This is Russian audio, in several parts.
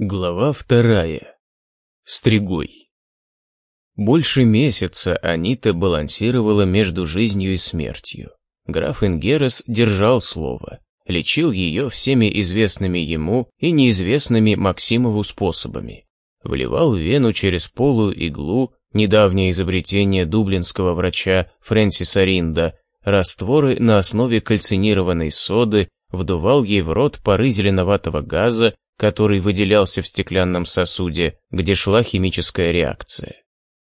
Глава вторая. Стригой. Больше месяца Анита балансировала между жизнью и смертью. Граф Ингерес держал слово, лечил ее всеми известными ему и неизвестными Максимову способами. Вливал в вену через полую иглу, недавнее изобретение дублинского врача Фрэнсиса Ринда, растворы на основе кальцинированной соды, вдувал ей в рот пары зеленоватого газа, который выделялся в стеклянном сосуде, где шла химическая реакция.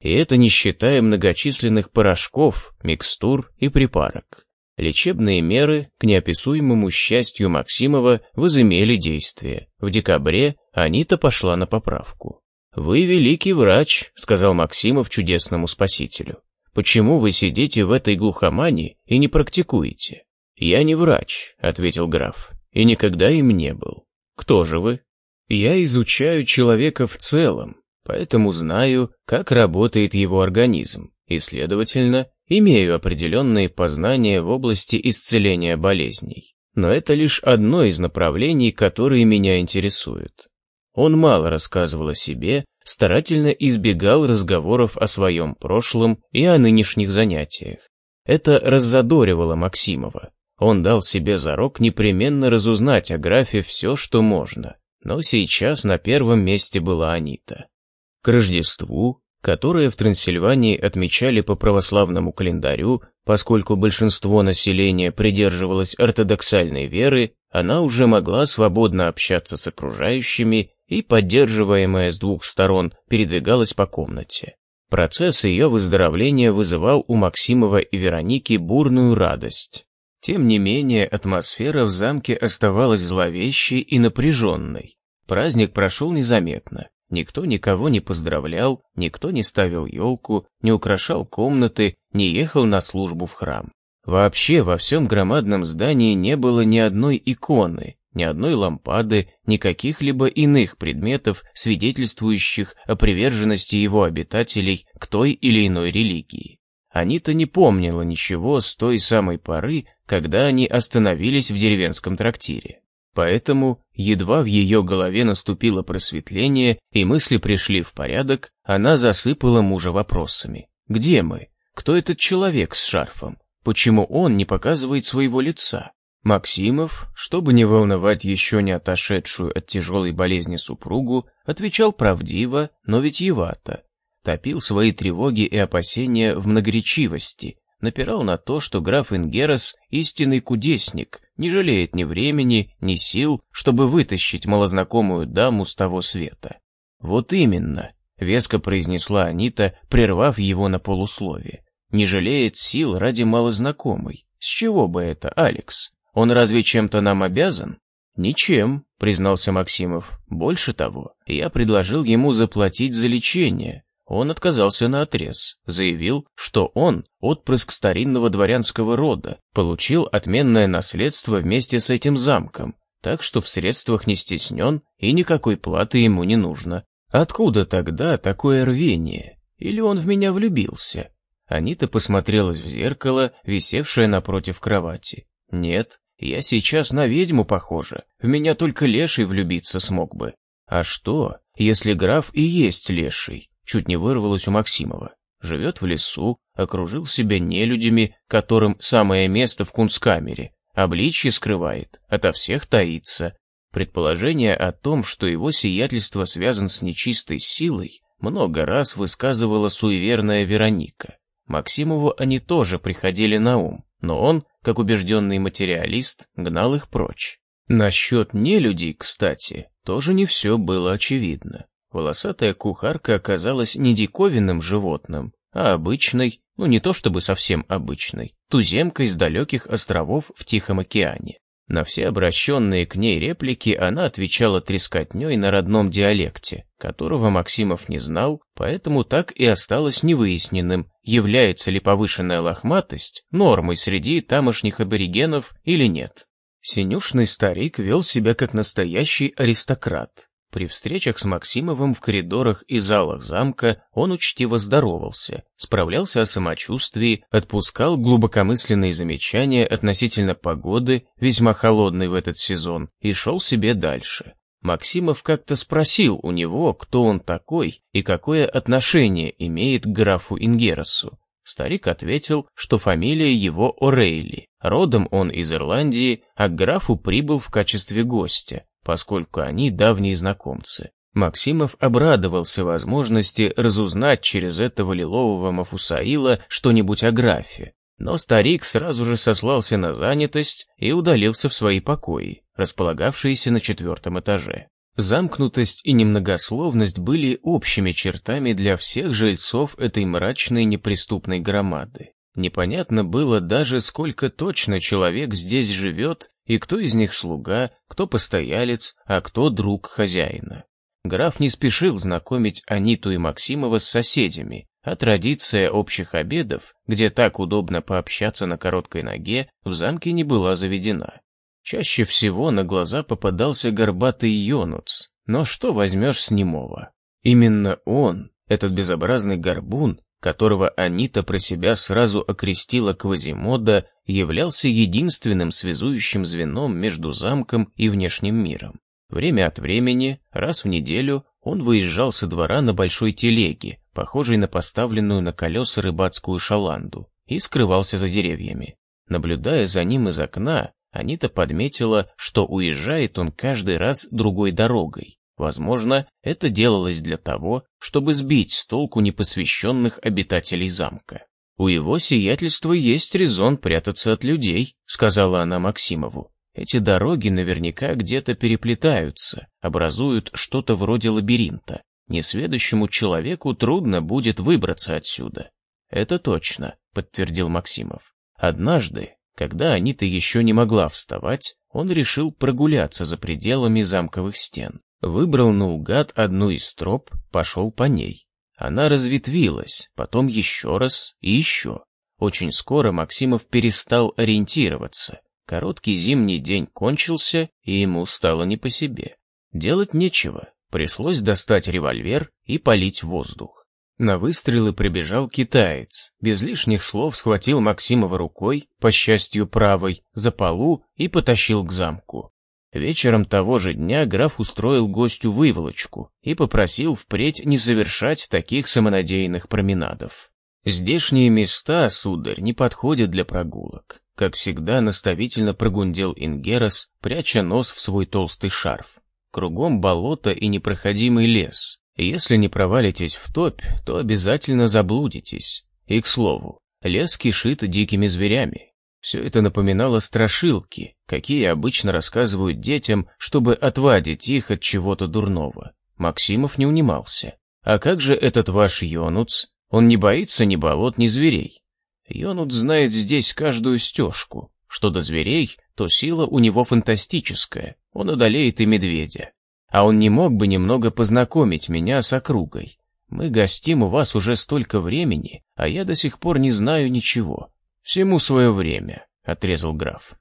И это не считая многочисленных порошков, микстур и припарок. Лечебные меры, к неописуемому счастью Максимова, возымели действие. В декабре Анита пошла на поправку. «Вы великий врач», — сказал Максимов чудесному спасителю. «Почему вы сидите в этой глухомане и не практикуете?» «Я не врач», — ответил граф, — «и никогда им не был. Кто же вы? Я изучаю человека в целом, поэтому знаю, как работает его организм, и, следовательно, имею определенные познания в области исцеления болезней. Но это лишь одно из направлений, которые меня интересуют. Он мало рассказывал о себе, старательно избегал разговоров о своем прошлом и о нынешних занятиях. Это раззадоривало Максимова, он дал себе зарок непременно разузнать о графе все, что можно, но сейчас на первом месте была Анита. К Рождеству, которое в Трансильвании отмечали по православному календарю, поскольку большинство населения придерживалось ортодоксальной веры, она уже могла свободно общаться с окружающими и, поддерживаемая с двух сторон, передвигалась по комнате. Процесс ее выздоровления вызывал у Максимова и Вероники бурную радость. Тем не менее, атмосфера в замке оставалась зловещей и напряженной. Праздник прошел незаметно. Никто никого не поздравлял, никто не ставил елку, не украшал комнаты, не ехал на службу в храм. Вообще во всем громадном здании не было ни одной иконы, ни одной лампады, ни каких-либо иных предметов, свидетельствующих о приверженности его обитателей к той или иной религии. Анита не помнила ничего с той самой поры, когда они остановились в деревенском трактире. Поэтому, едва в ее голове наступило просветление и мысли пришли в порядок, она засыпала мужа вопросами. «Где мы? Кто этот человек с шарфом? Почему он не показывает своего лица?» Максимов, чтобы не волновать еще не отошедшую от тяжелой болезни супругу, отвечал правдиво, но витьевато, топил свои тревоги и опасения в многоречивости, напирал на то, что граф Ингерос — истинный кудесник, не жалеет ни времени, ни сил, чтобы вытащить малознакомую даму с того света. «Вот именно», — веско произнесла Анита, прервав его на полусловие. «Не жалеет сил ради малознакомой. С чего бы это, Алекс? Он разве чем-то нам обязан?» «Ничем», — признался Максимов. «Больше того, я предложил ему заплатить за лечение, он отказался на отрез, заявил, что он отпрыск старинного дворянского рода, получил отменное наследство вместе с этим замком, так что в средствах не стеснен и никакой платы ему не нужно. Откуда тогда такое рвение? Или он в меня влюбился? Анита посмотрелась в зеркало, висевшее напротив кровати. Нет, я сейчас на ведьму похожа, в меня только леший влюбиться смог бы. А что, если граф и есть леший? Чуть не вырвалось у Максимова. Живет в лесу, окружил себя нелюдями, которым самое место в кунсткамере. Обличье скрывает, ото всех таится. Предположение о том, что его сиятельство связан с нечистой силой, много раз высказывала суеверная Вероника. Максимову они тоже приходили на ум, но он, как убежденный материалист, гнал их прочь. Насчет нелюдей, кстати, тоже не все было очевидно. Волосатая кухарка оказалась не диковинным животным, а обычной, ну не то чтобы совсем обычной, туземкой с далеких островов в Тихом океане. На все обращенные к ней реплики она отвечала трескотней на родном диалекте, которого Максимов не знал, поэтому так и осталось невыясненным, является ли повышенная лохматость нормой среди тамошних аборигенов или нет. Синюшный старик вел себя как настоящий аристократ, при встречах с Максимовым в коридорах и залах замка он учтиво здоровался, справлялся о самочувствии, отпускал глубокомысленные замечания относительно погоды, весьма холодной в этот сезон, и шел себе дальше. Максимов как-то спросил у него, кто он такой и какое отношение имеет к графу Ингеросу. Старик ответил, что фамилия его О'Рейли, родом он из Ирландии, а к графу прибыл в качестве гостя, поскольку они давние знакомцы. Максимов обрадовался возможности разузнать через этого лилового Мафусаила что-нибудь о графе, но старик сразу же сослался на занятость и удалился в свои покои, располагавшиеся на четвертом этаже. Замкнутость и немногословность были общими чертами для всех жильцов этой мрачной неприступной громады. Непонятно было даже, сколько точно человек здесь живет, и кто из них слуга, кто постоялец, а кто друг хозяина. Граф не спешил знакомить Аниту и Максимова с соседями, а традиция общих обедов, где так удобно пообщаться на короткой ноге, в замке не была заведена. Чаще всего на глаза попадался горбатый Йонуц, но что возьмешь с немого? Именно он, этот безобразный горбун, которого Анита про себя сразу окрестила Квазимода, являлся единственным связующим звеном между замком и внешним миром. Время от времени, раз в неделю, он выезжал со двора на большой телеге, похожей на поставленную на колеса рыбацкую шаланду, и скрывался за деревьями. Наблюдая за ним из окна, Анита подметила, что уезжает он каждый раз другой дорогой. Возможно, это делалось для того, чтобы сбить с толку непосвященных обитателей замка. «У его сиятельства есть резон прятаться от людей», — сказала она Максимову. Эти дороги наверняка где-то переплетаются, образуют что-то вроде лабиринта. Несведущему человеку трудно будет выбраться отсюда. Это точно, подтвердил Максимов. Однажды, когда Анита еще не могла вставать, он решил прогуляться за пределами замковых стен. Выбрал наугад одну из троп, пошел по ней. Она разветвилась, потом еще раз и еще. Очень скоро Максимов перестал ориентироваться. Короткий зимний день кончился, и ему стало не по себе. Делать нечего, пришлось достать револьвер и полить воздух. На выстрелы прибежал китаец, без лишних слов схватил Максимова рукой, по счастью правой, за полу и потащил к замку. Вечером того же дня граф устроил гостю выволочку и попросил впредь не совершать таких самонадеянных променадов. «Здешние места, сударь, не подходят для прогулок. Как всегда, наставительно прогундел Ингерос, пряча нос в свой толстый шарф. Кругом болото и непроходимый лес. Если не провалитесь в топь, то обязательно заблудитесь. И, к слову, лес кишит дикими зверями. Все это напоминало страшилки, какие обычно рассказывают детям, чтобы отвадить их от чего-то дурного. Максимов не унимался. «А как же этот ваш Йонуц? Он не боится ни болот, ни зверей?» Йонут знает здесь каждую стежку. Что до зверей, то сила у него фантастическая, он одолеет и медведя. А он не мог бы немного познакомить меня с округой. Мы гостим у вас уже столько времени, а я до сих пор не знаю ничего. Всему свое время, — отрезал граф.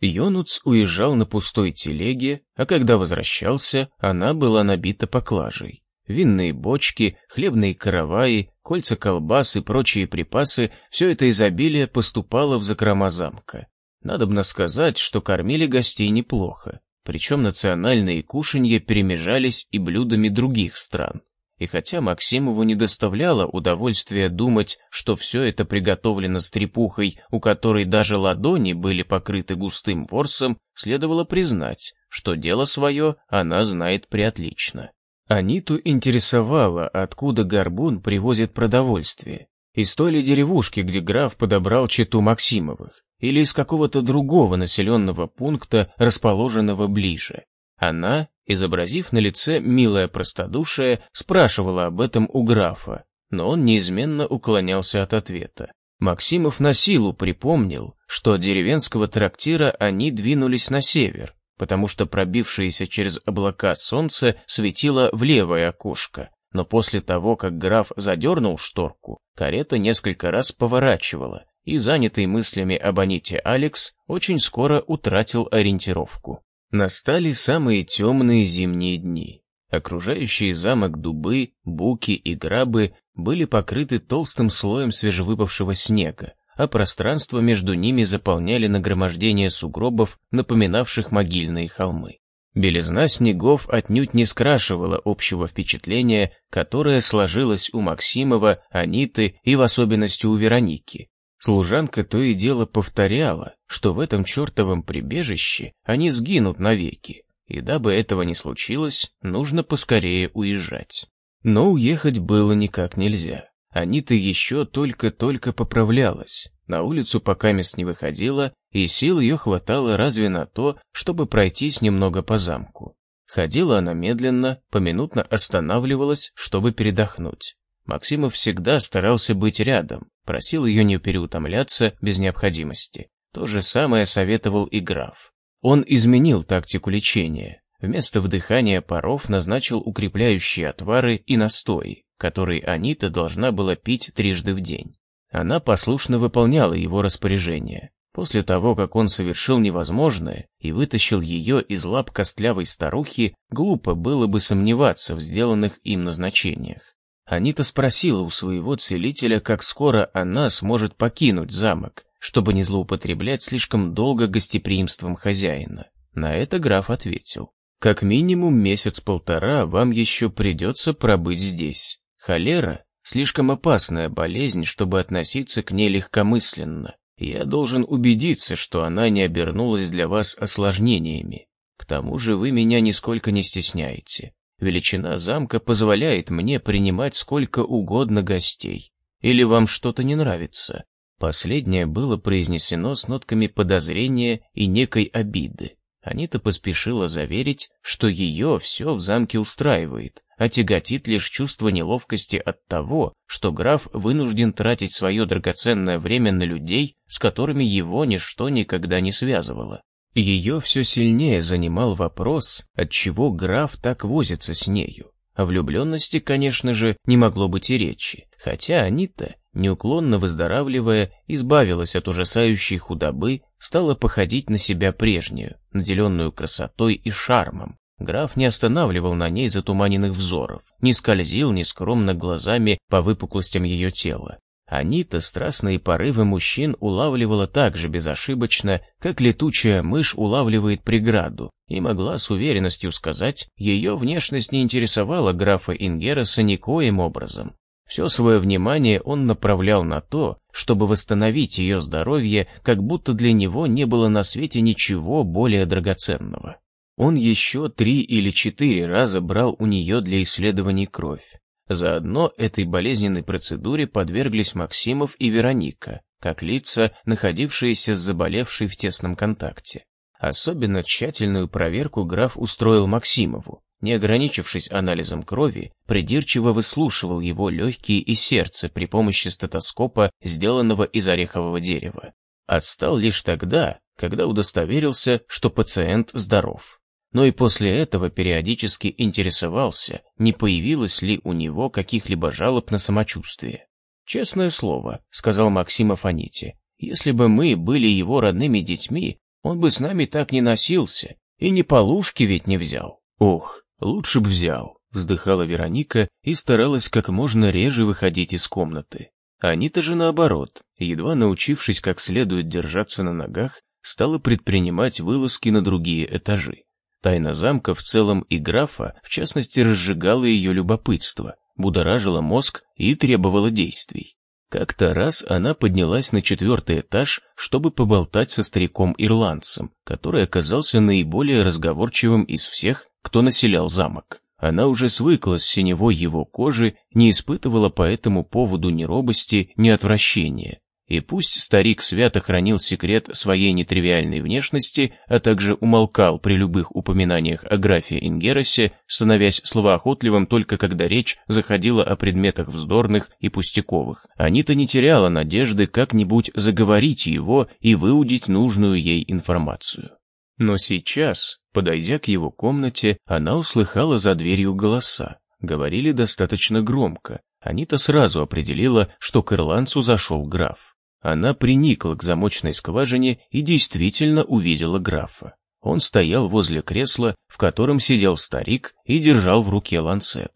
Йонуц уезжал на пустой телеге, а когда возвращался, она была набита поклажей винные бочки, хлебные караваи, кольца колбас и прочие припасы — все это изобилие поступало в закрома замка. Надобно сказать, что кормили гостей неплохо, причем национальные кушанья перемежались и блюдами других стран. И хотя Максимову не доставляло удовольствия думать, что все это приготовлено с трепухой, у которой даже ладони были покрыты густым ворсом, следовало признать, что дело свое она знает преотлично. Аниту интересовало, откуда Горбун привозит продовольствие. Из той ли деревушки, где граф подобрал чету Максимовых, или из какого-то другого населенного пункта, расположенного ближе. Она, изобразив на лице милое простодушие, спрашивала об этом у графа, но он неизменно уклонялся от ответа. Максимов на силу припомнил, что от деревенского трактира они двинулись на север, потому что пробившееся через облака солнце светило в левое окошко. Но после того, как граф задернул шторку, карета несколько раз поворачивала, и занятый мыслями об Аните Алекс очень скоро утратил ориентировку. Настали самые темные зимние дни. Окружающие замок дубы, буки и грабы были покрыты толстым слоем свежевыпавшего снега, а пространство между ними заполняли нагромождение сугробов, напоминавших могильные холмы. Белизна снегов отнюдь не скрашивала общего впечатления, которое сложилось у Максимова, Аниты и в особенности у Вероники. Служанка то и дело повторяла, что в этом чертовом прибежище они сгинут навеки, и дабы этого не случилось, нужно поскорее уезжать. Но уехать было никак нельзя. Анита еще только-только поправлялась, на улицу пока мест не выходила, и сил ее хватало разве на то, чтобы пройтись немного по замку. Ходила она медленно, поминутно останавливалась, чтобы передохнуть. Максимов всегда старался быть рядом, просил ее не переутомляться без необходимости. То же самое советовал и граф. Он изменил тактику лечения. Вместо вдыхания паров назначил укрепляющие отвары и настои, которые Анита должна была пить трижды в день. Она послушно выполняла его распоряжение. После того, как он совершил невозможное и вытащил ее из лап костлявой старухи, глупо было бы сомневаться в сделанных им назначениях. Анита спросила у своего целителя, как скоро она сможет покинуть замок, чтобы не злоупотреблять слишком долго гостеприимством хозяина. На это граф ответил. «Как минимум месяц-полтора вам еще придется пробыть здесь. Холера Слишком опасная болезнь, чтобы относиться к ней легкомысленно. Я должен убедиться, что она не обернулась для вас осложнениями. К тому же вы меня нисколько не стесняете. Величина замка позволяет мне принимать сколько угодно гостей. Или вам что-то не нравится? Последнее было произнесено с нотками подозрения и некой обиды. Анита поспешила заверить, что ее все в замке устраивает, а тяготит лишь чувство неловкости от того, что граф вынужден тратить свое драгоценное время на людей, с которыми его ничто никогда не связывало. Ее все сильнее занимал вопрос, отчего граф так возится с нею. О влюбленности, конечно же, не могло быть и речи, хотя Анита, неуклонно выздоравливая, избавилась от ужасающей худобы, стала походить на себя прежнюю, наделенную красотой и шармом. Граф не останавливал на ней затуманенных взоров, не скользил нескромно глазами по выпуклостям ее тела. Анита страстные порывы мужчин улавливала так же безошибочно, как летучая мышь улавливает преграду, и могла с уверенностью сказать, ее внешность не интересовала графа Ингереса никоим образом. Все свое внимание он направлял на то, чтобы восстановить ее здоровье, как будто для него не было на свете ничего более драгоценного. Он еще три или четыре раза брал у нее для исследований кровь. Заодно этой болезненной процедуре подверглись Максимов и Вероника, как лица, находившиеся с заболевшей в тесном контакте. Особенно тщательную проверку граф устроил Максимову, не ограничившись анализом крови, придирчиво выслушивал его легкие и сердце при помощи стетоскопа, сделанного из орехового дерева. Отстал лишь тогда, когда удостоверился, что пациент здоров. Но и после этого периодически интересовался, не появилось ли у него каких-либо жалоб на самочувствие. «Честное слово», — сказал Максимов Аните, «если бы мы были его родными детьми, он бы с нами так не носился, и ни полушки ведь не взял». «Ох, лучше б взял», — вздыхала Вероника и старалась как можно реже выходить из комнаты. Анита же наоборот, едва научившись как следует держаться на ногах, стала предпринимать вылазки на другие этажи. Тайна замка в целом и графа, в частности, разжигала ее любопытство, будоражила мозг и требовала действий. Как-то раз она поднялась на четвертый этаж, чтобы поболтать со стариком-ирландцем, который оказался наиболее разговорчивым из всех, кто населял замок. Она уже свыклась с синевой его кожи, не испытывала по этому поводу ни робости, ни отвращения. И пусть старик свято хранил секрет своей нетривиальной внешности, а также умолкал при любых упоминаниях о графе Ингеросе, становясь словоохотливым только когда речь заходила о предметах вздорных и пустяковых, Анита не теряла надежды как-нибудь заговорить его и выудить нужную ей информацию. Но сейчас, подойдя к его комнате, она услыхала за дверью голоса. Говорили достаточно громко. Анита сразу определила, что к ирландцу зашел граф. Она приникла к замочной скважине и действительно увидела графа. Он стоял возле кресла, в котором сидел старик и держал в руке ланцет.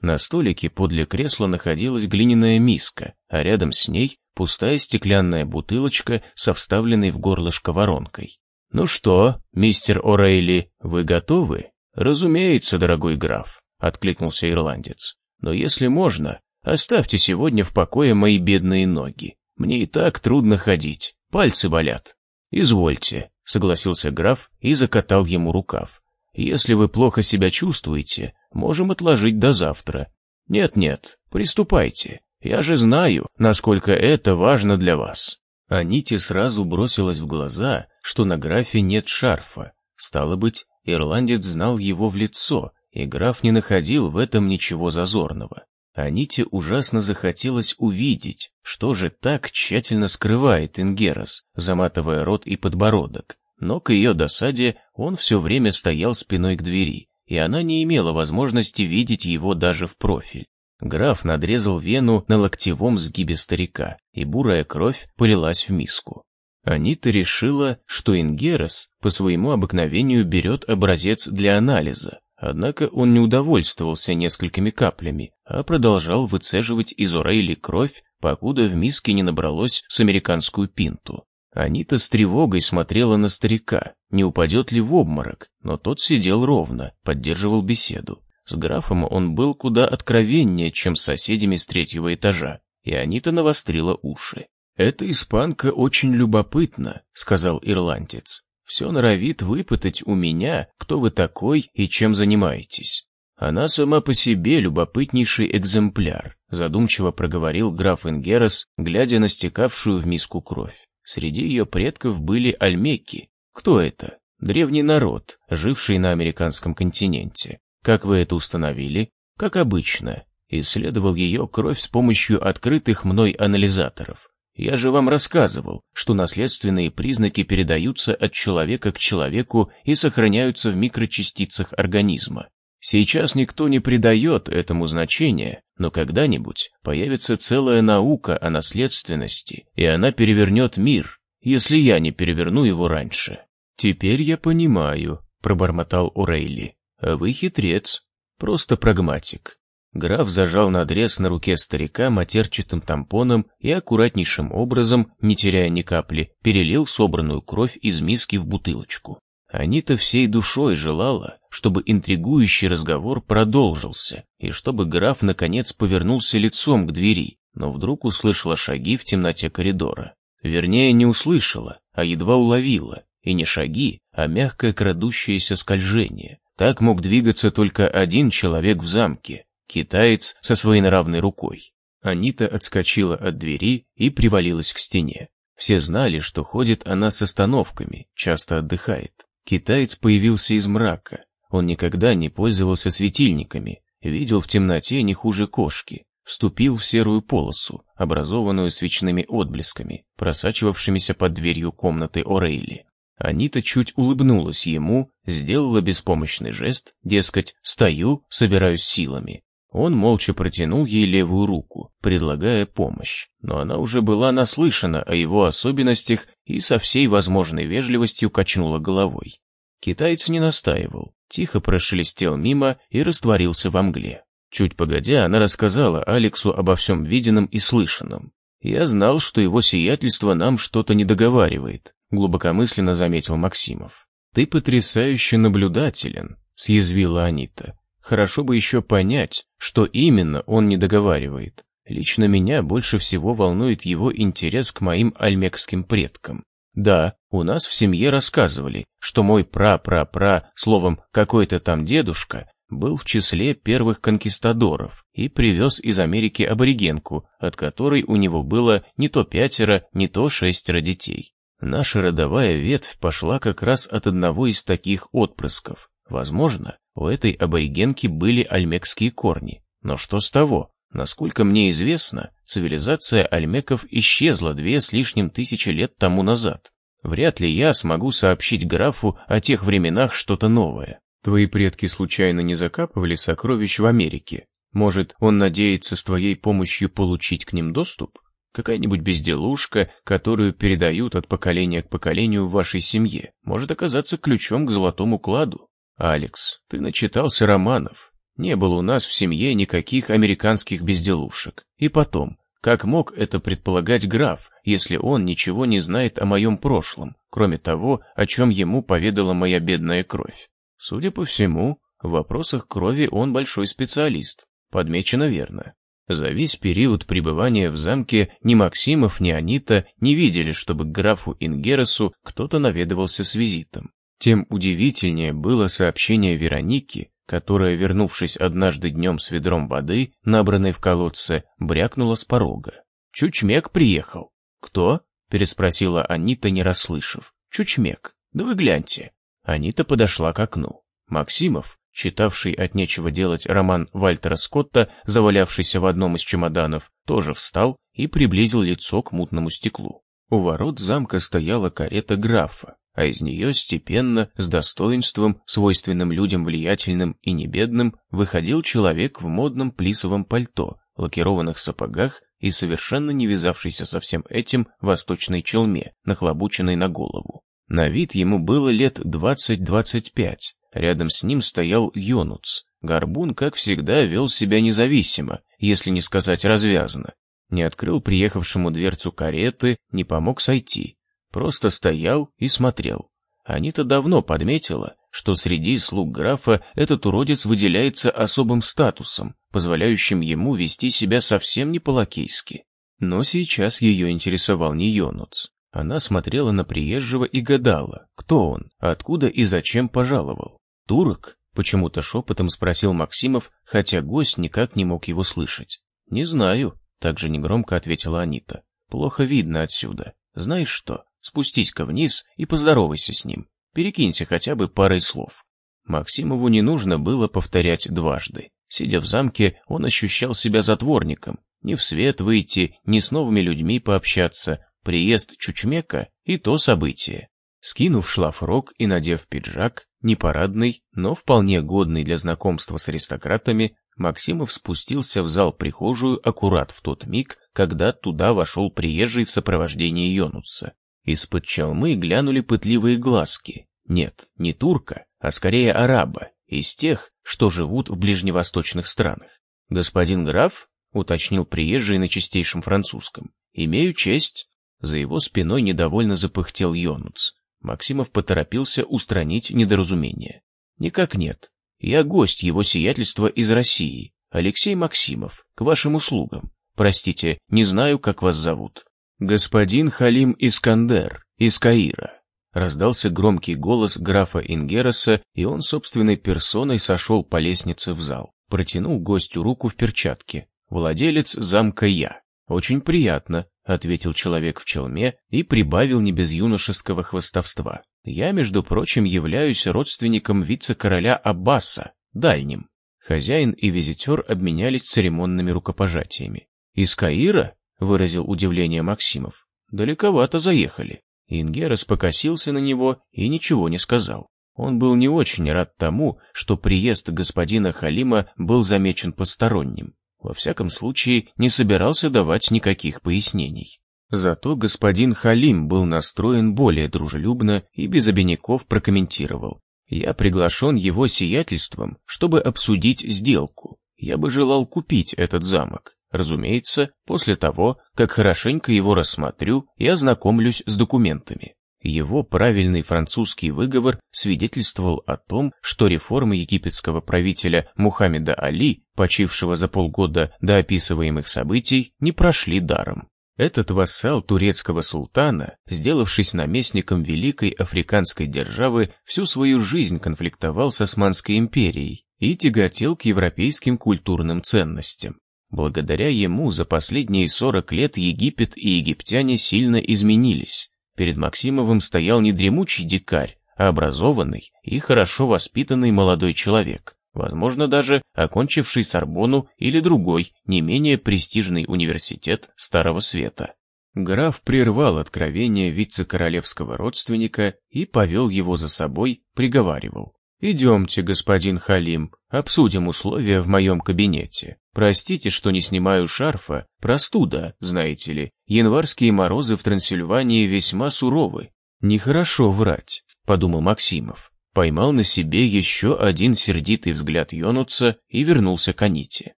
На столике подле кресла находилась глиняная миска, а рядом с ней пустая стеклянная бутылочка со вставленной в горлышко воронкой. «Ну что, мистер О'Рейли, вы готовы?» «Разумеется, дорогой граф», — откликнулся ирландец. «Но если можно, оставьте сегодня в покое мои бедные ноги. Мне и так трудно ходить, пальцы болят». «Извольте», — согласился граф и закатал ему рукав. «Если вы плохо себя чувствуете, можем отложить до завтра. Нет-нет, приступайте. Я же знаю, насколько это важно для вас». Аните сразу бросилось в глаза, что на графе нет шарфа. Стало быть, ирландец знал его в лицо, и граф не находил в этом ничего зазорного. Аните ужасно захотелось увидеть, что же так тщательно скрывает Ингерос, заматывая рот и подбородок. Но к ее досаде он все время стоял спиной к двери, и она не имела возможности видеть его даже в профиль. Граф надрезал вену на локтевом сгибе старика, и бурая кровь полилась в миску. Анита решила, что Ингерес по своему обыкновению берет образец для анализа, однако он не удовольствовался несколькими каплями, а продолжал выцеживать из Орейли кровь, покуда в миске не набралось с американскую пинту. Анита с тревогой смотрела на старика, не упадет ли в обморок, но тот сидел ровно, поддерживал беседу. С графом он был куда откровеннее, чем с соседями с третьего этажа, и Анита навострила уши. «Эта испанка очень любопытна», — сказал ирландец. «Все норовит выпытать у меня, кто вы такой и чем занимаетесь». «Она сама по себе любопытнейший экземпляр», — задумчиво проговорил граф Ингерос, глядя на стекавшую в миску кровь. Среди ее предков были альмеки. Кто это? Древний народ, живший на американском континенте. Как вы это установили? Как обычно. Исследовал ее кровь с помощью открытых мной анализаторов. Я же вам рассказывал, что наследственные признаки передаются от человека к человеку и сохраняются в микрочастицах организма. Сейчас никто не придает этому значения, но когда-нибудь появится целая наука о наследственности, и она перевернет мир, если я не переверну его раньше. Теперь я понимаю, пробормотал Урейли. А вы хитрец, просто прагматик. Граф зажал надрез на руке старика матерчатым тампоном и аккуратнейшим образом, не теряя ни капли, перелил собранную кровь из миски в бутылочку. Анита всей душой желала, чтобы интригующий разговор продолжился, и чтобы граф наконец повернулся лицом к двери, но вдруг услышала шаги в темноте коридора. Вернее, не услышала, а едва уловила, и не шаги, а мягкое крадущееся скольжение, так мог двигаться только один человек в замке, китаец со своей нравной рукой. Анита отскочила от двери и привалилась к стене. Все знали, что ходит она с остановками, часто отдыхает. Китаец появился из мрака. Он никогда не пользовался светильниками, видел в темноте не хуже кошки, вступил в серую полосу, образованную свечными отблесками, просачивавшимися под дверью комнаты Орейли. Анита чуть улыбнулась ему, сделала беспомощный жест, дескать, стою, собираюсь силами. Он молча протянул ей левую руку, предлагая помощь, но она уже была наслышана о его особенностях и со всей возможной вежливостью качнула головой. Китаец не настаивал, тихо прошелестел мимо и растворился во мгле. Чуть погодя, она рассказала Алексу обо всем виденном и слышанном. «Я знал, что его сиятельство нам что-то не договаривает глубокомысленно заметил Максимов. «Ты потрясающе наблюдателен», — съязвила Анита. «Хорошо бы еще понять, что именно он не договаривает. Лично меня больше всего волнует его интерес к моим альмекским предкам. Да, у нас в семье рассказывали, что мой пра-пра-пра, словом, какой-то там дедушка, был в числе первых конкистадоров и привез из Америки аборигенку, от которой у него было не то пятеро, не то шестеро детей. Наша родовая ветвь пошла как раз от одного из таких отпрысков. Возможно, у этой аборигенки были альмекские корни. Но что с того? Насколько мне известно, цивилизация альмеков исчезла две с лишним тысячи лет тому назад. Вряд ли я смогу сообщить графу о тех временах что-то новое. Твои предки случайно не закапывали сокровищ в Америке? Может, он надеется с твоей помощью получить к ним доступ? Какая-нибудь безделушка, которую передают от поколения к поколению в вашей семье, может оказаться ключом к золотому кладу. Алекс, ты начитался романов. Не было у нас в семье никаких американских безделушек. И потом, Как мог это предполагать граф, если он ничего не знает о моем прошлом, кроме того, о чем ему поведала моя бедная кровь? Судя по всему, в вопросах крови он большой специалист. Подмечено верно. За весь период пребывания в замке ни Максимов, ни Анита не видели, чтобы к графу Ингересу кто-то наведывался с визитом. Тем удивительнее было сообщение Вероники, которая, вернувшись однажды днем с ведром воды, набранной в колодце, брякнула с порога. «Чучмек приехал». «Кто?» — переспросила Анита, не расслышав. «Чучмек. Да вы гляньте». Анита подошла к окну. Максимов, читавший от нечего делать роман Вальтера Скотта, завалявшийся в одном из чемоданов, тоже встал и приблизил лицо к мутному стеклу. У ворот замка стояла карета графа, а из нее степенно, с достоинством, свойственным людям влиятельным и небедным, выходил человек в модном плисовом пальто, лакированных сапогах и совершенно не вязавшийся со всем этим восточной челме, нахлобученной на голову. На вид ему было лет двадцать-двадцать пять. Рядом с ним стоял Йонуц. Горбун, как всегда, вел себя независимо, если не сказать развязно. Не открыл приехавшему дверцу кареты, не помог сойти. Просто стоял и смотрел. Анита давно подметила, что среди слуг графа этот уродец выделяется особым статусом, позволяющим ему вести себя совсем не по-лакейски. Но сейчас ее интересовал не Йонуц. Она смотрела на приезжего и гадала, кто он, откуда и зачем пожаловал. «Турок?» — почему-то шепотом спросил Максимов, хотя гость никак не мог его слышать. «Не знаю», — также негромко ответила Анита. «Плохо видно отсюда. Знаешь что? Спустись-ка вниз и поздоровайся с ним. Перекинься хотя бы парой слов. Максимову не нужно было повторять дважды. Сидя в замке, он ощущал себя затворником. Ни в свет выйти, ни с новыми людьми пообщаться. Приезд Чучмека — и то событие. Скинув шлафрок и надев пиджак, не парадный, но вполне годный для знакомства с аристократами, Максимов спустился в зал-прихожую аккурат в тот миг, когда туда вошел приезжий в сопровождении Йонуса. Из-под чалмы глянули пытливые глазки. Нет, не турка, а скорее араба, из тех, что живут в ближневосточных странах. «Господин граф?» — уточнил приезжий на чистейшем французском. «Имею честь». За его спиной недовольно запыхтел Йонуц. Максимов поторопился устранить недоразумение. «Никак нет. Я гость его сиятельства из России. Алексей Максимов, к вашим услугам. Простите, не знаю, как вас зовут». «Господин Халим Искандер, из Каира», — раздался громкий голос графа Ингераса, и он собственной персоной сошел по лестнице в зал. Протянул гостю руку в перчатке. «Владелец замка я». «Очень приятно», — ответил человек в челме и прибавил не без юношеского хвостовства. «Я, между прочим, являюсь родственником вице-короля Аббаса, дальним». Хозяин и визитер обменялись церемонными рукопожатиями. «Из Каира?» — выразил удивление Максимов. «Далековато заехали». Ингерас покосился на него и ничего не сказал. Он был не очень рад тому, что приезд господина Халима был замечен посторонним. Во всяком случае, не собирался давать никаких пояснений. Зато господин Халим был настроен более дружелюбно и без обиняков прокомментировал. «Я приглашен его сиятельством, чтобы обсудить сделку. Я бы желал купить этот замок. Разумеется, после того, как хорошенько его рассмотрю и ознакомлюсь с документами. Его правильный французский выговор свидетельствовал о том, что реформы египетского правителя Мухаммеда Али, почившего за полгода до описываемых событий, не прошли даром. Этот вассал турецкого султана, сделавшись наместником великой африканской державы, всю свою жизнь конфликтовал с Османской империей и тяготел к европейским культурным ценностям. Благодаря ему за последние 40 лет Египет и египтяне сильно изменились. Перед Максимовым стоял не дремучий дикарь, а образованный и хорошо воспитанный молодой человек, возможно, даже окончивший Сорбону или другой, не менее престижный университет Старого Света. Граф прервал откровение вице-королевского родственника и повел его за собой, приговаривал. «Идемте, господин Халим, обсудим условия в моем кабинете. Простите, что не снимаю шарфа, простуда, знаете ли. Январские морозы в Трансильвании весьма суровы. Нехорошо врать», — подумал Максимов. Поймал на себе еще один сердитый взгляд Йонуца и вернулся к Аните.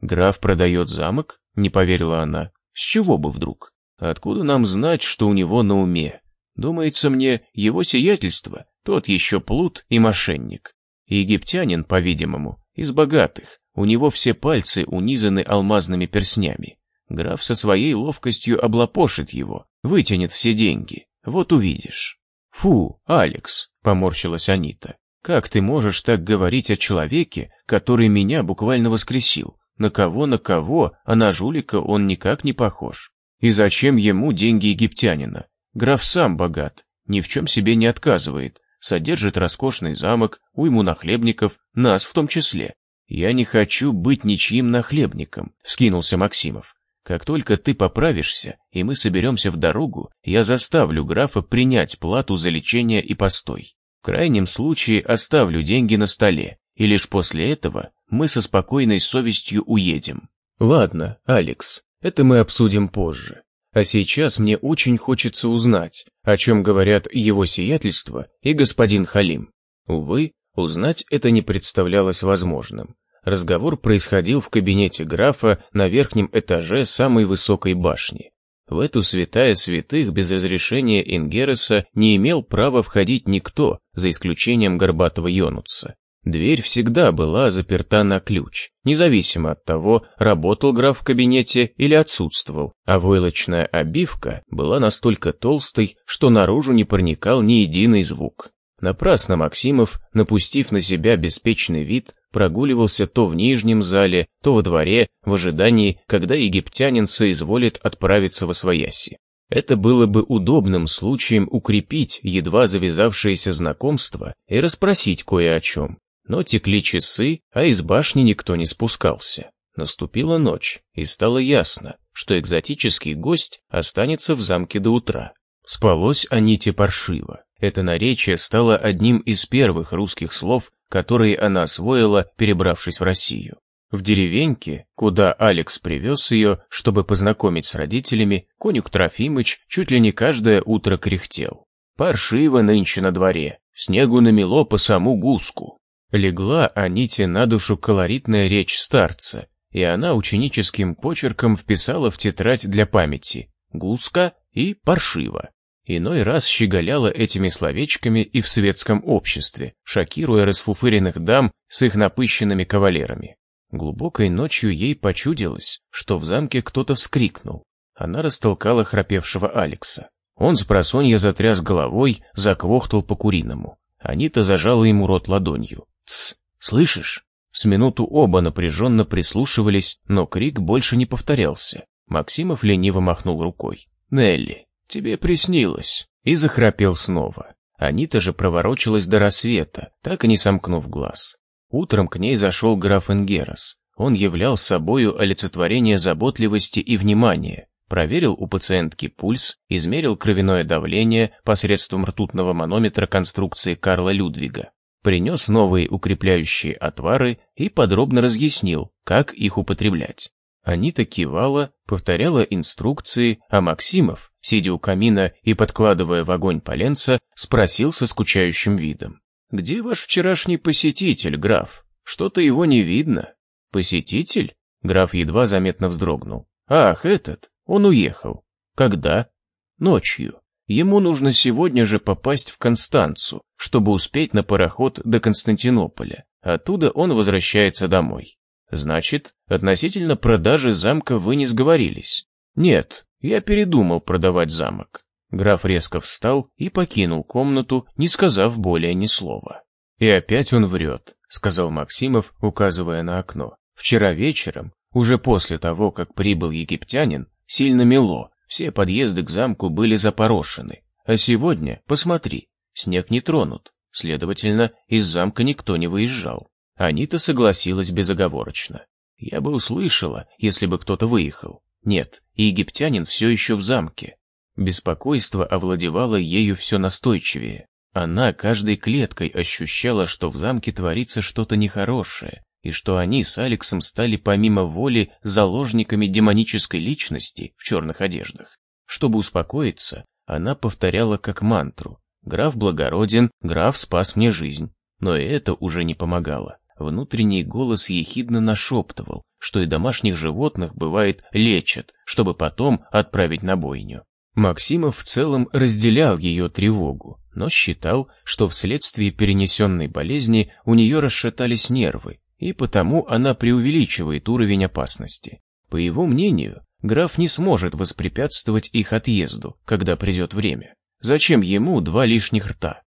«Граф продает замок?» — не поверила она. С чего бы вдруг? Откуда нам знать, что у него на уме? Думается мне, его сиятельство, тот еще плут и мошенник. Египтянин, по-видимому, из богатых, у него все пальцы унизаны алмазными перстнями. Граф со своей ловкостью облапошит его, вытянет все деньги. Вот увидишь. Фу, Алекс, поморщилась Анита. Как ты можешь так говорить о человеке, который меня буквально воскресил? На кого, на кого, а на жулика он никак не похож. И зачем ему деньги египтянина? Граф сам богат, ни в чем себе не отказывает, содержит роскошный замок, уйму нахлебников, нас в том числе. Я не хочу быть ничьим нахлебником, вскинулся Максимов. Как только ты поправишься, и мы соберемся в дорогу, я заставлю графа принять плату за лечение и постой. В крайнем случае оставлю деньги на столе, и лишь после этого мы со спокойной совестью уедем. Ладно, Алекс, это мы обсудим позже. А сейчас мне очень хочется узнать, о чем говорят его сиятельство и господин Халим. Увы, узнать это не представлялось возможным. Разговор происходил в кабинете графа на верхнем этаже самой высокой башни. В эту святая святых без разрешения Ингереса не имел права входить никто, за исключением горбатого Йонутса. Дверь всегда была заперта на ключ, независимо от того, работал граф в кабинете или отсутствовал, а войлочная обивка была настолько толстой, что наружу не проникал ни единый звук. Напрасно Максимов, напустив на себя беспечный вид, прогуливался то в нижнем зале, то во дворе, в ожидании, когда египтянин соизволит отправиться во свояси. Это было бы удобным случаем укрепить едва завязавшееся знакомство и расспросить кое о чем. Но текли часы, а из башни никто не спускался. Наступила ночь, и стало ясно, что экзотический гость останется в замке до утра. Спалось Аните паршиво. Это наречие стало одним из первых русских слов, которые она освоила, перебравшись в Россию. В деревеньке, куда Алекс привез ее, чтобы познакомить с родителями, конюк Трофимыч чуть ли не каждое утро кряхтел. «Паршиво нынче на дворе, снегу намело по саму гуску». Легла Аните на душу колоритная речь старца, и она ученическим почерком вписала в тетрадь для памяти «гуска» и «паршиво». Иной раз щеголяла этими словечками и в светском обществе, шокируя расфуфыренных дам с их напыщенными кавалерами. Глубокой ночью ей почудилось, что в замке кто-то вскрикнул. Она растолкала храпевшего Алекса. Он с просонья затряс головой, заквохтал по-куриному. Анита зажала ему рот ладонью. «Тсс, слышишь?» С минуту оба напряженно прислушивались, но крик больше не повторялся. Максимов лениво махнул рукой. «Нелли, тебе приснилось!» И захрапел снова. Анита же проворочилась до рассвета, так и не сомкнув глаз. Утром к ней зашел граф Энгерас. Он являл собою олицетворение заботливости и внимания, проверил у пациентки пульс, измерил кровяное давление посредством ртутного манометра конструкции Карла Людвига, принес новые укрепляющие отвары и подробно разъяснил, как их употреблять. Анита кивала, повторяла инструкции, а Максимов, сидя у камина и подкладывая в огонь поленца, спросил со скучающим видом. «Где ваш вчерашний посетитель, граф? Что-то его не видно». «Посетитель?» Граф едва заметно вздрогнул. «Ах, этот! Он уехал. Когда?» «Ночью. Ему нужно сегодня же попасть в Констанцу, чтобы успеть на пароход до Константинополя. Оттуда он возвращается домой. Значит, относительно продажи замка вы не сговорились? Нет, я передумал продавать замок. Граф резко встал и покинул комнату, не сказав более ни слова. И опять он врет, сказал Максимов, указывая на окно. Вчера вечером, уже после того, как прибыл египтянин, сильно мело, все подъезды к замку были запорошены. А сегодня, посмотри, снег не тронут. Следовательно, из замка никто не выезжал. Анита согласилась безоговорочно. Я бы услышала, если бы кто-то выехал. Нет, египтянин все еще в замке. Беспокойство овладевало ею все настойчивее. Она каждой клеткой ощущала, что в замке творится что-то нехорошее, и что они с Алексом стали помимо воли заложниками демонической личности в черных одеждах. Чтобы успокоиться, она повторяла как мантру «Граф благороден, граф спас мне жизнь». Но и это уже не помогало. Внутренний голос ехидно нашептывал, что и домашних животных, бывает, лечат, чтобы потом отправить на бойню. Максимов в целом разделял ее тревогу, но считал, что вследствие перенесенной болезни у нее расшатались нервы, и потому она преувеличивает уровень опасности. По его мнению, граф не сможет воспрепятствовать их отъезду, когда придет время. Зачем ему два лишних рта?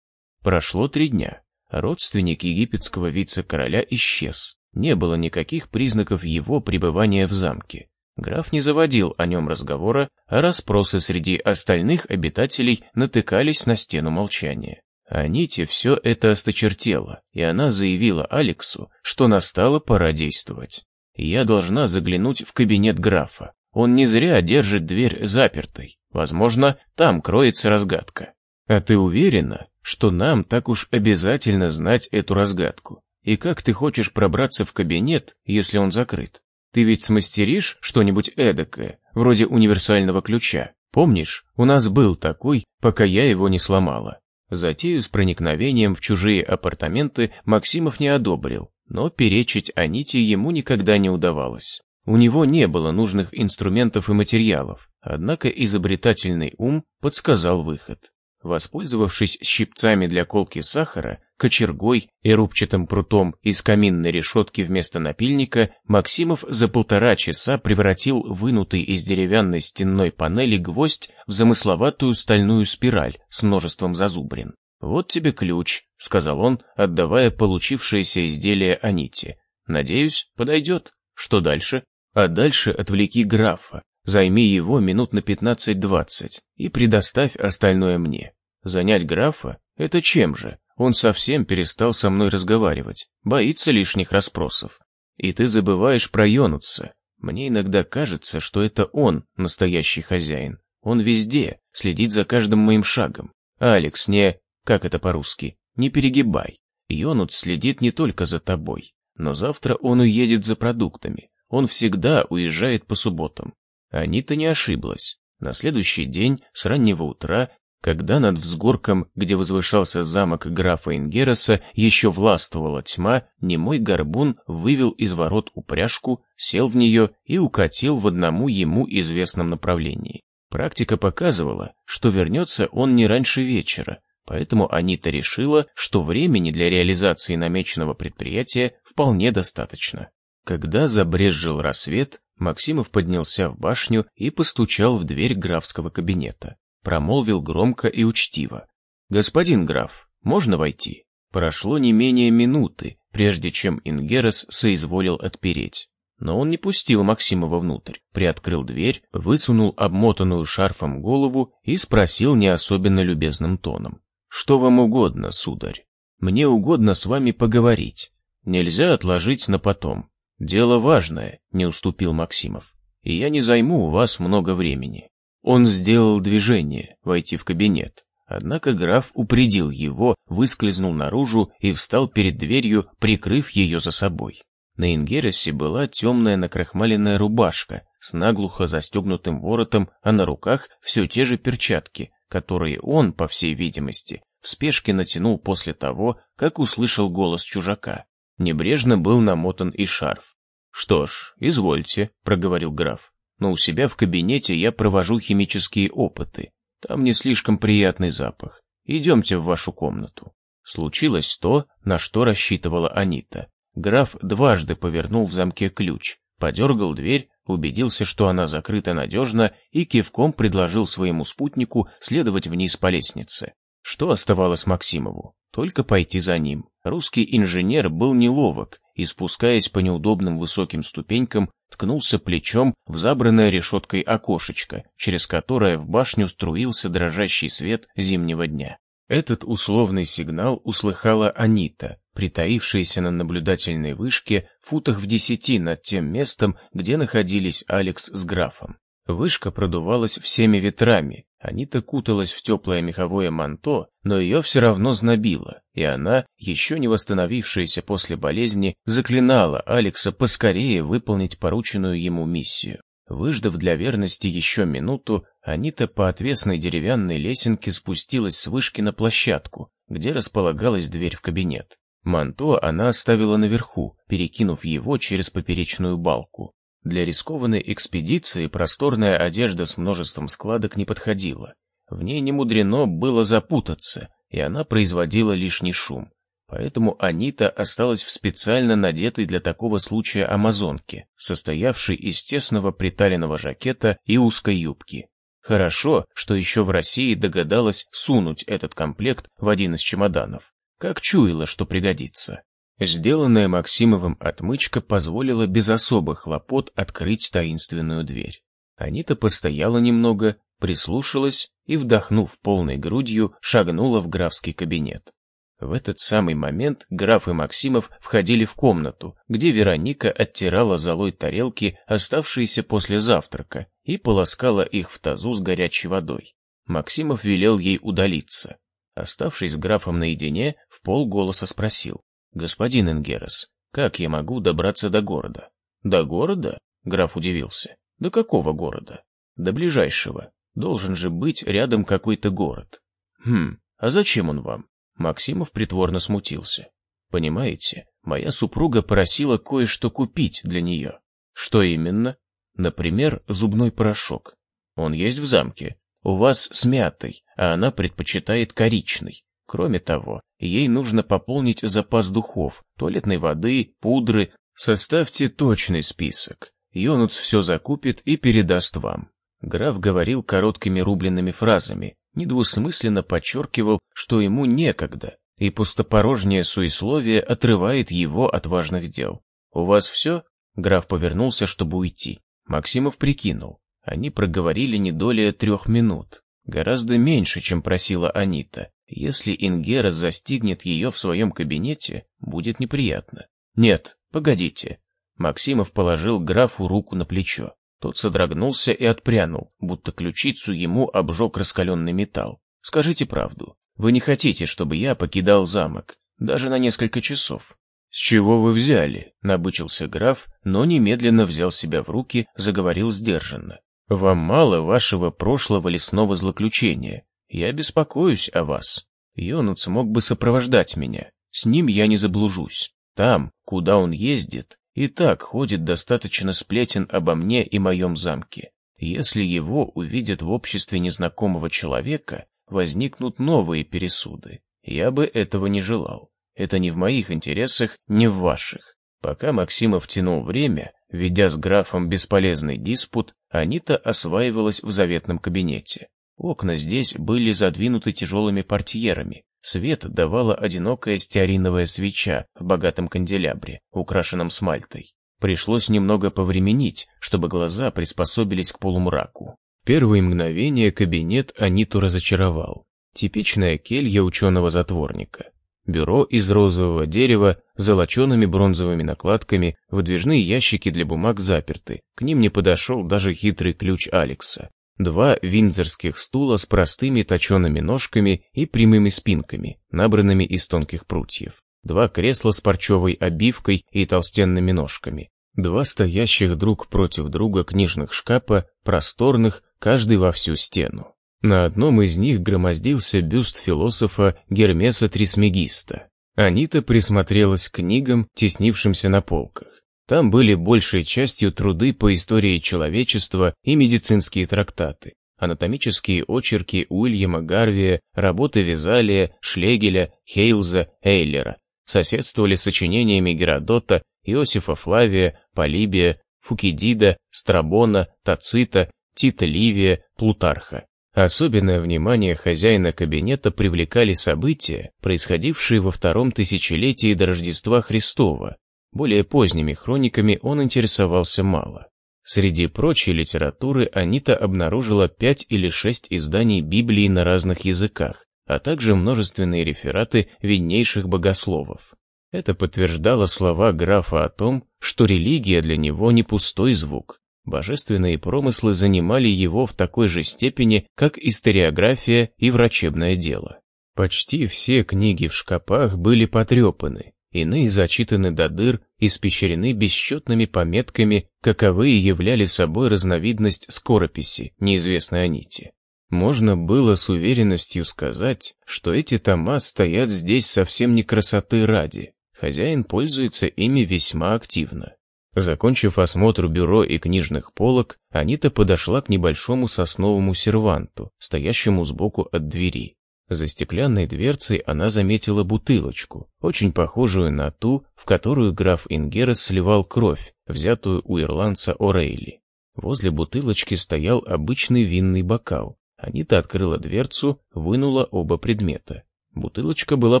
Прошло три дня. Родственник египетского вице-короля исчез. Не было никаких признаков его пребывания в замке. Граф не заводил о нем разговора, а расспросы среди остальных обитателей натыкались на стену молчания. Аните все это осточертело, и она заявила Алексу, что настала пора действовать. «Я должна заглянуть в кабинет графа. Он не зря держит дверь запертой. Возможно, там кроется разгадка. А ты уверена, что нам так уж обязательно знать эту разгадку? И как ты хочешь пробраться в кабинет, если он закрыт? Ты ведь смастеришь что-нибудь эдакое, вроде универсального ключа. Помнишь, у нас был такой, пока я его не сломала. Затею с проникновением в чужие апартаменты Максимов не одобрил, но перечить Аните ему никогда не удавалось. У него не было нужных инструментов и материалов, однако изобретательный ум подсказал выход. Воспользовавшись щипцами для колки сахара, кочергой и рубчатым прутом из каминной решетки вместо напильника, Максимов за полтора часа превратил вынутый из деревянной стенной панели гвоздь в замысловатую стальную спираль с множеством зазубрин. «Вот тебе ключ», — сказал он, отдавая получившееся изделие Аните. «Надеюсь, подойдет. Что дальше?» «А дальше отвлеки графа, Займи его минут на 15-20 и предоставь остальное мне. Занять графа? Это чем же? Он совсем перестал со мной разговаривать, боится лишних расспросов. И ты забываешь про Йонутса. Мне иногда кажется, что это он настоящий хозяин. Он везде, следит за каждым моим шагом. Алекс, не... Как это по-русски? Не перегибай. Йонут следит не только за тобой, но завтра он уедет за продуктами. Он всегда уезжает по субботам. Анита не ошиблась. На следующий день, с раннего утра, когда над взгорком, где возвышался замок графа Ингероса, еще властвовала тьма, немой горбун вывел из ворот упряжку, сел в нее и укатил в одному ему известном направлении. Практика показывала, что вернется он не раньше вечера, поэтому Анита решила, что времени для реализации намеченного предприятия вполне достаточно. Когда забрезжил рассвет, Максимов поднялся в башню и постучал в дверь графского кабинета. Промолвил громко и учтиво. «Господин граф, можно войти?» Прошло не менее минуты, прежде чем Ингерес соизволил отпереть. Но он не пустил Максимова внутрь, приоткрыл дверь, высунул обмотанную шарфом голову и спросил не особенно любезным тоном. «Что вам угодно, сударь? Мне угодно с вами поговорить. Нельзя отложить на потом. «Дело важное», — не уступил Максимов, — «и я не займу у вас много времени». Он сделал движение, войти в кабинет. Однако граф упредил его, выскользнул наружу и встал перед дверью, прикрыв ее за собой. На Ингересе была темная накрахмаленная рубашка с наглухо застегнутым воротом, а на руках все те же перчатки, которые он, по всей видимости, в спешке натянул после того, как услышал голос чужака. Небрежно был намотан и шарф. «Что ж, извольте», — проговорил граф. «Но у себя в кабинете я провожу химические опыты. Там не слишком приятный запах. Идемте в вашу комнату». Случилось то, на что рассчитывала Анита. Граф дважды повернул в замке ключ, подергал дверь, убедился, что она закрыта надежно, и кивком предложил своему спутнику следовать вниз по лестнице. Что оставалось Максимову? Только пойти за ним. Русский инженер был неловок и, спускаясь по неудобным высоким ступенькам, ткнулся плечом в забранное решеткой окошечко, через которое в башню струился дрожащий свет зимнего дня. Этот условный сигнал услыхала Анита, притаившаяся на наблюдательной вышке футах в десяти над тем местом, где находились Алекс с графом. Вышка продувалась всеми ветрами, Анита куталась в теплое меховое манто, но ее все равно знобило, и она, еще не восстановившаяся после болезни, заклинала Алекса поскорее выполнить порученную ему миссию. Выждав для верности еще минуту, Анита по отвесной деревянной лесенке спустилась с вышки на площадку, где располагалась дверь в кабинет. Манто она оставила наверху, перекинув его через поперечную балку. Для рискованной экспедиции просторная одежда с множеством складок не подходила. В ней не мудрено было запутаться, и она производила лишний шум. Поэтому Анита осталась в специально надетой для такого случая амазонке, состоявшей из тесного приталенного жакета и узкой юбки. Хорошо, что еще в России догадалась сунуть этот комплект в один из чемоданов. Как чуяла, что пригодится. Сделанная Максимовым отмычка позволила без особых хлопот открыть таинственную дверь. Анита постояла немного, прислушалась и, вдохнув полной грудью, шагнула в графский кабинет. В этот самый момент граф и Максимов входили в комнату, где Вероника оттирала золой тарелки, оставшиеся после завтрака, и полоскала их в тазу с горячей водой. Максимов велел ей удалиться. Оставшись с графом наедине, в полголоса спросил. «Господин Энгерес, как я могу добраться до города?» «До города?» — граф удивился. «До какого города?» «До ближайшего. Должен же быть рядом какой-то город». «Хм, а зачем он вам?» Максимов притворно смутился. «Понимаете, моя супруга просила кое-что купить для нее». «Что именно?» «Например, зубной порошок. Он есть в замке. У вас с мятой, а она предпочитает коричный. Кроме того, ей нужно пополнить запас духов, туалетной воды, пудры. Составьте точный список. Йонуц все закупит и передаст вам. Граф говорил короткими рубленными фразами, недвусмысленно подчеркивал, что ему некогда, и пустопорожнее суесловие отрывает его от важных дел. «У вас все?» Граф повернулся, чтобы уйти. Максимов прикинул. Они проговорили не долее трех минут. Гораздо меньше, чем просила Анита. Если Ингера застигнет ее в своем кабинете, будет неприятно. Нет, погодите. Максимов положил графу руку на плечо. Тот содрогнулся и отпрянул, будто ключицу ему обжег раскаленный металл. Скажите правду. Вы не хотите, чтобы я покидал замок, даже на несколько часов? «С чего вы взяли?» — набычился граф, но немедленно взял себя в руки, заговорил сдержанно. «Вам мало вашего прошлого лесного злоключения. Я беспокоюсь о вас. Йонуц мог бы сопровождать меня. С ним я не заблужусь. Там, куда он ездит, и так ходит достаточно сплетен обо мне и моем замке. Если его увидят в обществе незнакомого человека, возникнут новые пересуды. Я бы этого не желал. Это не в моих интересах, не в ваших. Пока Максимов тянул время, ведя с графом бесполезный диспут, Анита осваивалась в заветном кабинете. Окна здесь были задвинуты тяжелыми портьерами. Свет давала одинокая стеариновая свеча в богатом канделябре, украшенном смальтой. Пришлось немного повременить, чтобы глаза приспособились к полумраку. Первые мгновения кабинет Аниту разочаровал. Типичная келья ученого-затворника. Бюро из розового дерева с золочеными бронзовыми накладками, выдвижные ящики для бумаг заперты. К ним не подошел даже хитрый ключ Алекса два виндзорских стула с простыми точеными ножками и прямыми спинками, набранными из тонких прутьев, два кресла с парчевой обивкой и толстенными ножками, два стоящих друг против друга книжных шкафа, просторных, каждый во всю стену. На одном из них громоздился бюст философа Гермеса Трисмегиста. Анита присмотрелась к книгам, теснившимся на полках. Там были большей частью труды по истории человечества и медицинские трактаты, анатомические очерки Уильяма Гарвия, работы Визалия, Шлегеля, Хейлза, Эйлера. Соседствовали сочинениями Геродота, Иосифа Флавия, Полибия, Фукидида, Страбона, Тацита, Тита Ливия, Плутарха. Особенное внимание хозяина кабинета привлекали события, происходившие во втором тысячелетии до Рождества Христова, более поздними хрониками он интересовался мало. Среди прочей литературы Анита обнаружила пять или шесть изданий Библии на разных языках, а также множественные рефераты виднейших богословов. Это подтверждало слова графа о том, что религия для него не пустой звук. Божественные промыслы занимали его в такой же степени, как историография и врачебное дело. Почти все книги в шкапах были потрепаны, иные зачитаны до дыр, испещрены бесчетными пометками, каковые являли собой разновидность скорописи, неизвестной о нити. Можно было с уверенностью сказать, что эти тома стоят здесь совсем не красоты ради. Хозяин пользуется ими весьма активно. Закончив осмотр бюро и книжных полок, Анита подошла к небольшому сосновому серванту, стоящему сбоку от двери. За стеклянной дверцей она заметила бутылочку, очень похожую на ту, в которую граф Ингерес сливал кровь, взятую у ирландца О'Рейли. Возле бутылочки стоял обычный винный бокал. Анита открыла дверцу, вынула оба предмета. Бутылочка была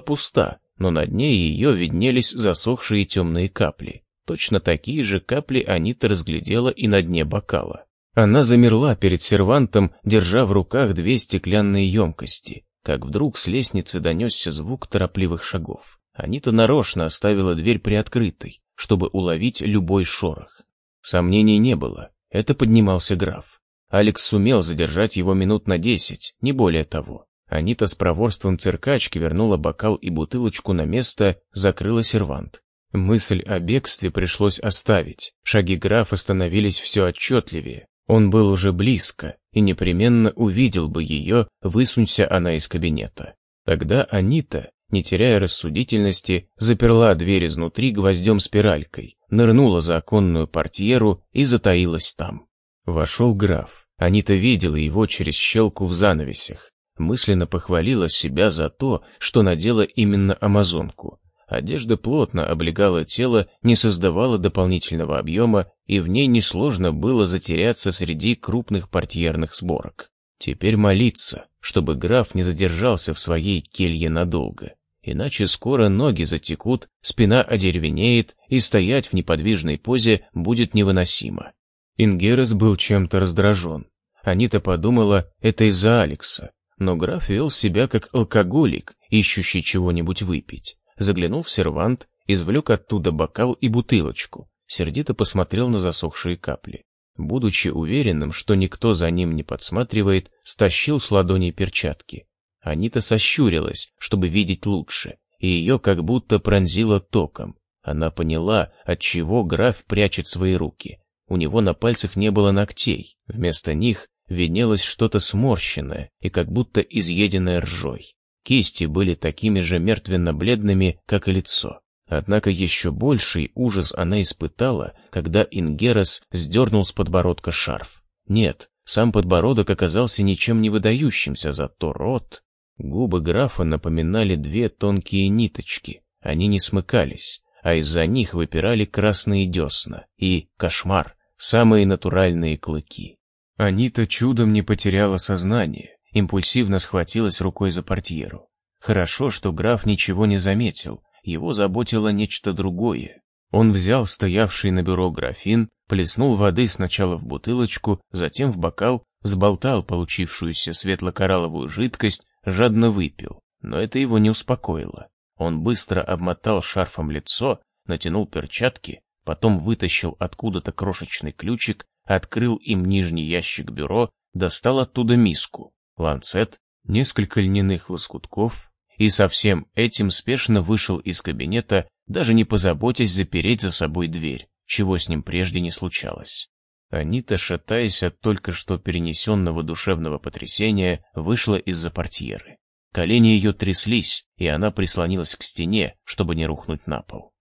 пуста, но на дне ее виднелись засохшие темные капли. Точно такие же капли Анита разглядела и на дне бокала. Она замерла перед сервантом, держа в руках две стеклянные емкости, как вдруг с лестницы донесся звук торопливых шагов. Анита нарочно оставила дверь приоткрытой, чтобы уловить любой шорох. Сомнений не было, это поднимался граф. Алекс сумел задержать его минут на десять, не более того. Анита с проворством циркачки вернула бокал и бутылочку на место, закрыла сервант. Мысль о бегстве пришлось оставить. Шаги графа становились все отчетливее. Он был уже близко и непременно увидел бы ее, высунься она из кабинета. Тогда Анита, не теряя рассудительности, заперла дверь изнутри гвоздем-спиралькой, нырнула за оконную портьеру и затаилась там. Вошел граф. Анита видела его через щелку в занавесях. Мысленно похвалила себя за то, что надела именно амазонку. Одежда плотно облегала тело, не создавала дополнительного объема, и в ней несложно было затеряться среди крупных портьерных сборок. Теперь молиться, чтобы граф не задержался в своей келье надолго. Иначе скоро ноги затекут, спина одеревенеет, и стоять в неподвижной позе будет невыносимо. Ингерес был чем-то раздражен. Анита подумала, это из-за Алекса. Но граф вел себя как алкоголик, ищущий чего-нибудь выпить заглянул в сервант, извлек оттуда бокал и бутылочку, сердито посмотрел на засохшие капли. Будучи уверенным, что никто за ним не подсматривает, стащил с ладони перчатки. Анита сощурилась, чтобы видеть лучше, и ее как будто пронзило током. Она поняла, от чего граф прячет свои руки. У него на пальцах не было ногтей, вместо них виднелось что-то сморщенное и как будто изъеденное ржой. Кисти были такими же мертвенно-бледными, как и лицо. Однако еще больший ужас она испытала, когда Ингерас сдернул с подбородка шарф. Нет, сам подбородок оказался ничем не выдающимся, зато рот... Губы графа напоминали две тонкие ниточки. Они не смыкались, а из-за них выпирали красные десна и, кошмар, самые натуральные клыки. Анита чудом не потеряла сознание, импульсивно схватилась рукой за портьеру. Хорошо, что граф ничего не заметил, его заботило нечто другое. Он взял стоявший на бюро графин, плеснул воды сначала в бутылочку, затем в бокал, сболтал получившуюся светло-коралловую жидкость, жадно выпил. Но это его не успокоило. Он быстро обмотал шарфом лицо, натянул перчатки, потом вытащил откуда-то крошечный ключик, открыл им нижний ящик бюро, достал оттуда миску ланцет, несколько льняных лоскутков, и со всем этим спешно вышел из кабинета, даже не позаботясь запереть за собой дверь, чего с ним прежде не случалось. Анита, шатаясь от только что перенесенного душевного потрясения, вышла из-за портьеры. Колени ее тряслись, и она прислонилась к стене, чтобы не рухнуть на пол.